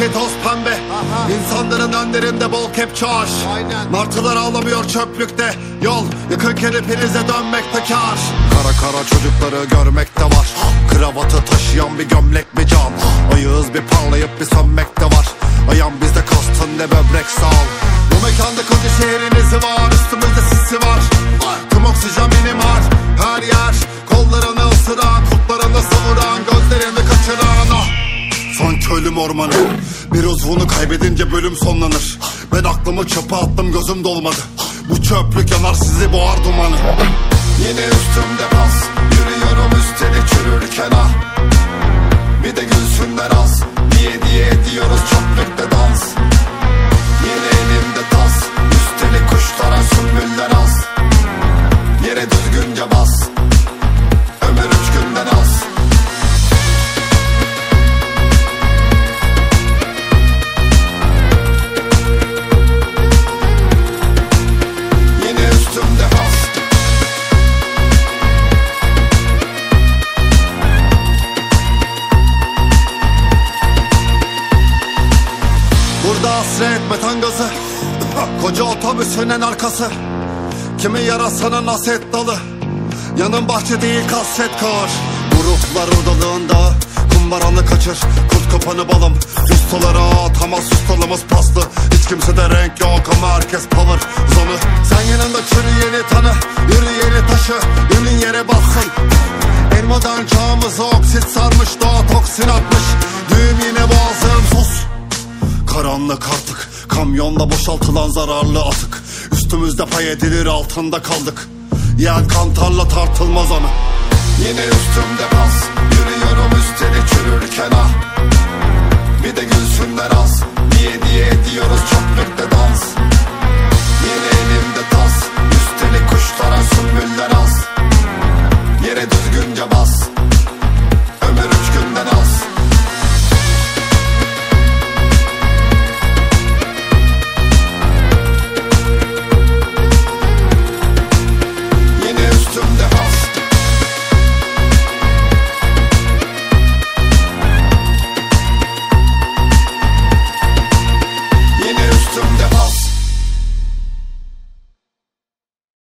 içi toz pembe. İnsanların önlerinde bol kepçar Aynen. Martılar ağlamıyor çöplükte. Yol yıkıkken hepinize dönmekte kar Kara kara çocukları görmekte var. Kravatı taşıyan bir gömlek bir can Ayağız bir parlayıp bir sönmekte var. Ayağım bizde kastın ne böbrek sağ Bu mekanda koca şehrin izi var Üstümüzde sisi var. Tüm oksijen benim var Her yer. Kollarını ısıran Kurtlarını savuran Gözlerini kaçıran. Ah. Sanki ölüm ormanı Bir uzvunu kaybedince bölüm sonlanır. Ben aklımı çöpe attım gözüm dolmadı. Bu çöplük yanar sizi boğar dumanı. Yine üstümde bas Yürüyorum Hasret metan gazı Koca otobüsün en arkası. Kimi yarasının aset dalı. Yanın bahçe değil kasvet kar. Bu ruhlar odalığında Kumbaranı kaçır. Kurt kopanı balım. Ustalara atamaz ustalımız paslı. Hiç kimsede renk yok ama herkes power. Zonu Sen yanında çürüyeni tanı. Yürüyeni taşı. Ünün yere bassın En modern çağımızı oksit sarmış. Doğa toksin atmış Karanlık artık Kamyonla boşaltılan zararlı atık. Üstümüzde pay edilir altında kaldık. Yen kantarla tartılmaz anı Yine